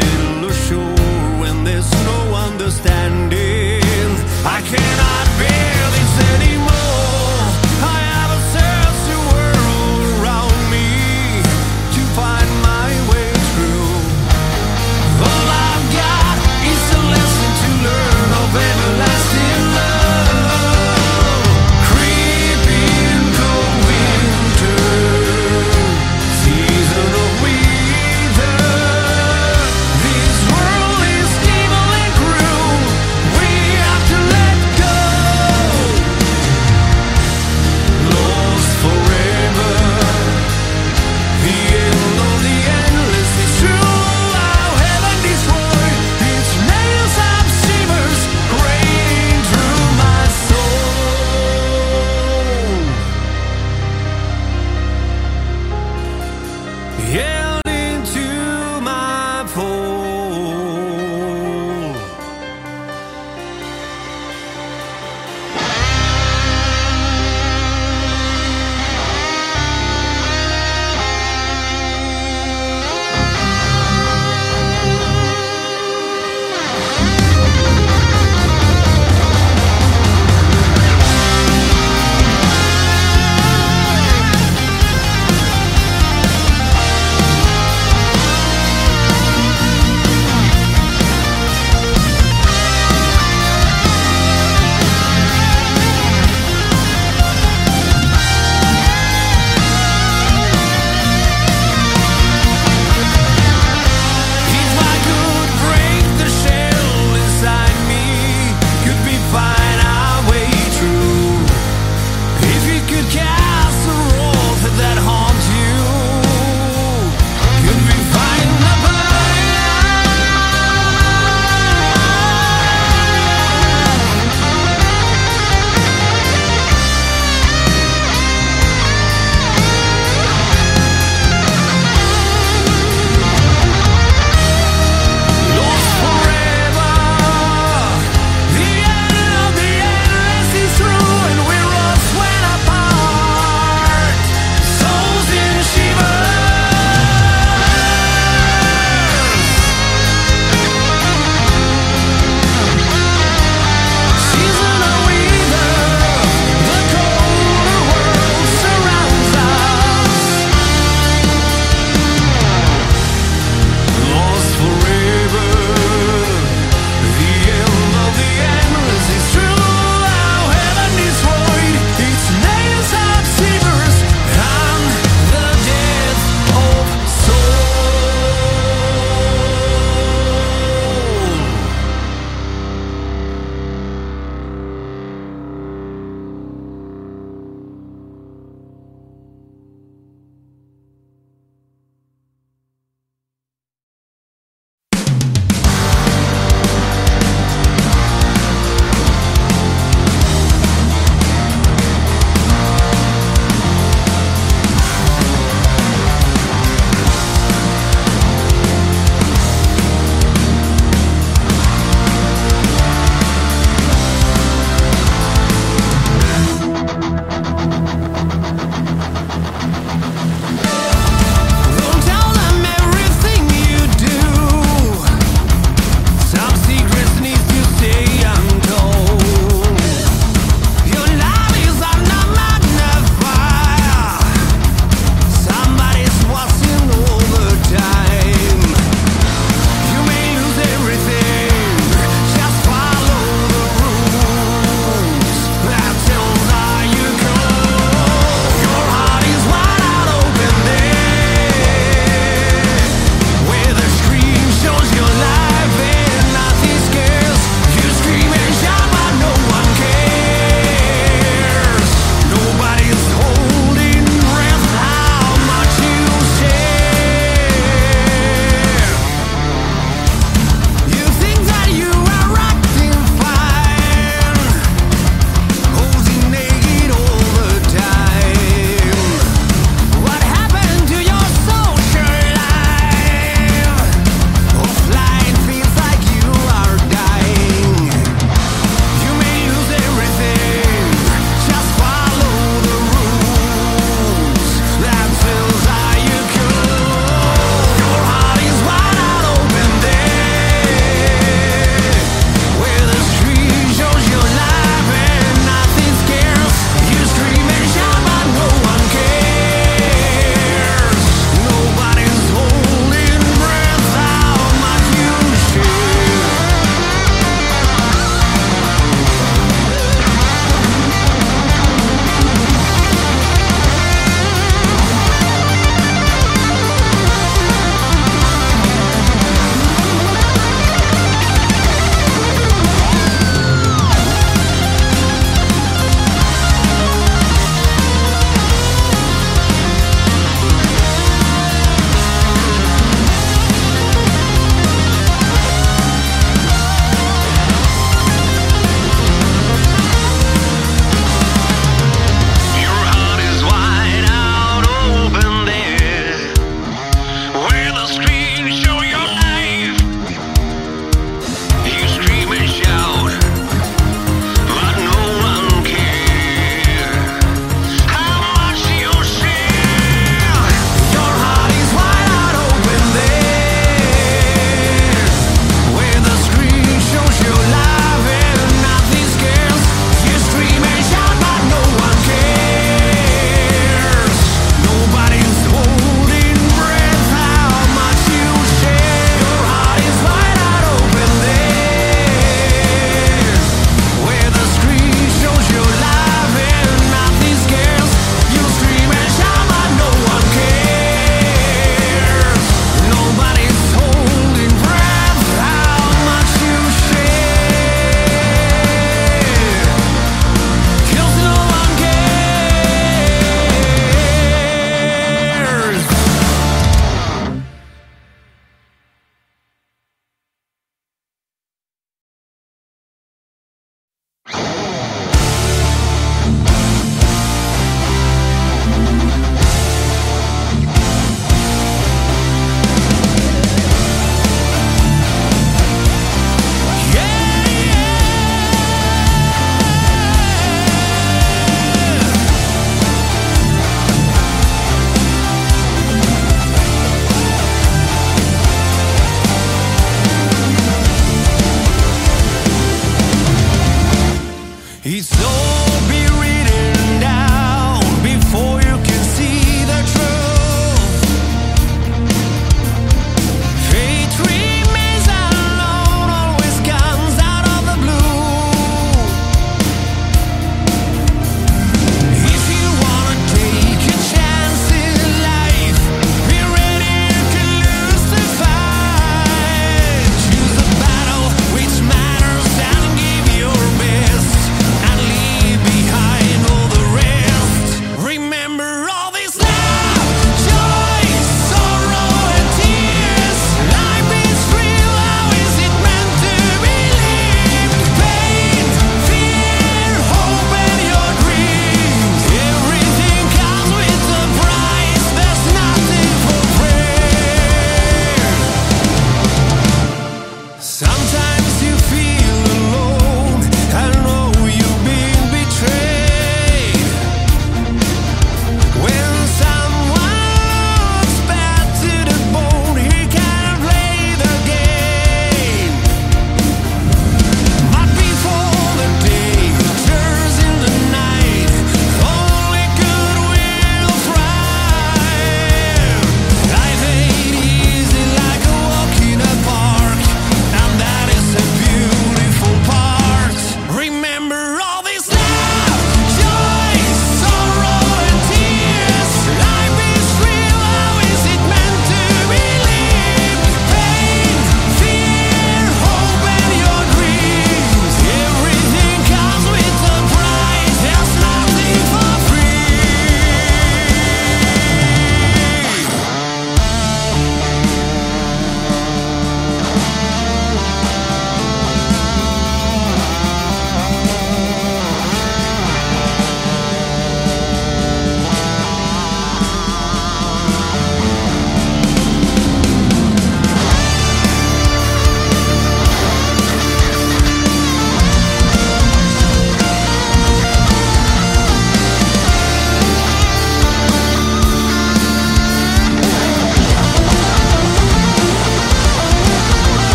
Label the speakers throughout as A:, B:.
A: till the when there's no understanding. I cannot be.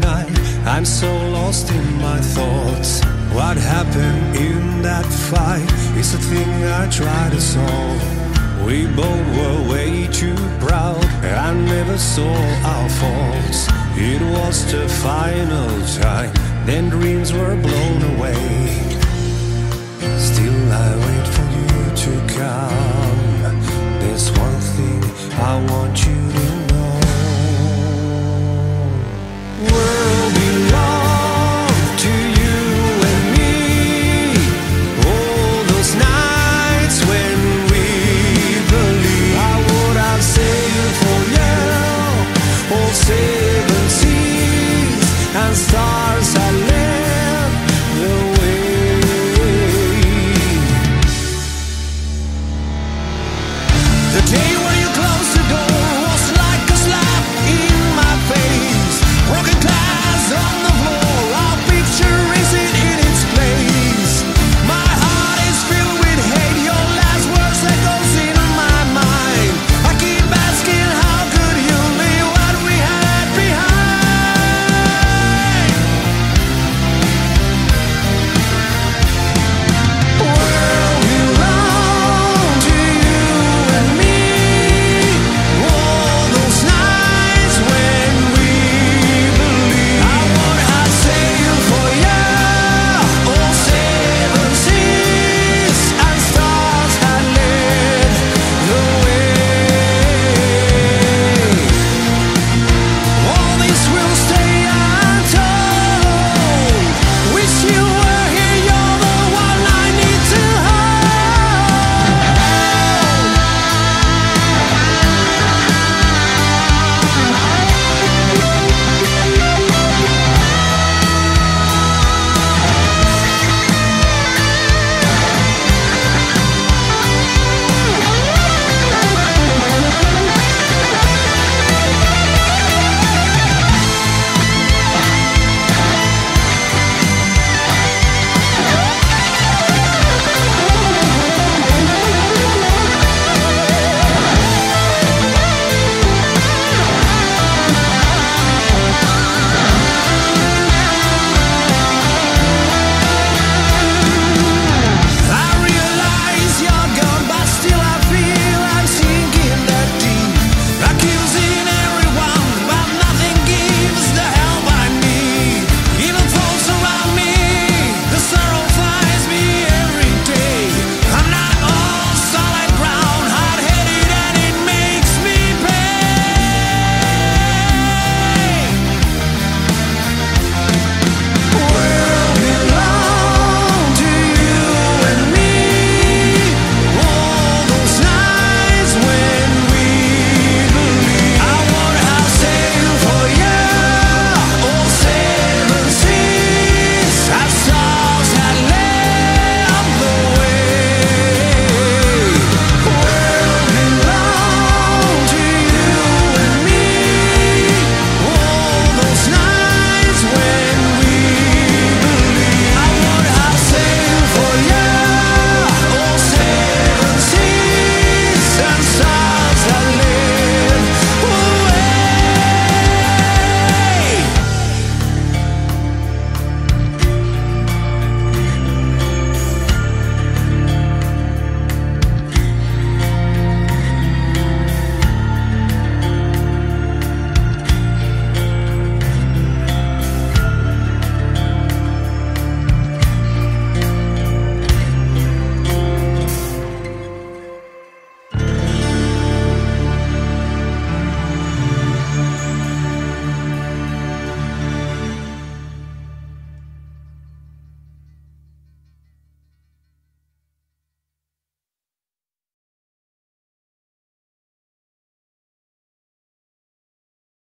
A: Night. I'm so lost in my thoughts. What happened in that fight is a thing I try to solve. We both were way too proud. And I never saw our faults. It was the final time. Then dreams were blown away. Still, I wait for you to come. There's one thing I want you to know world belongs.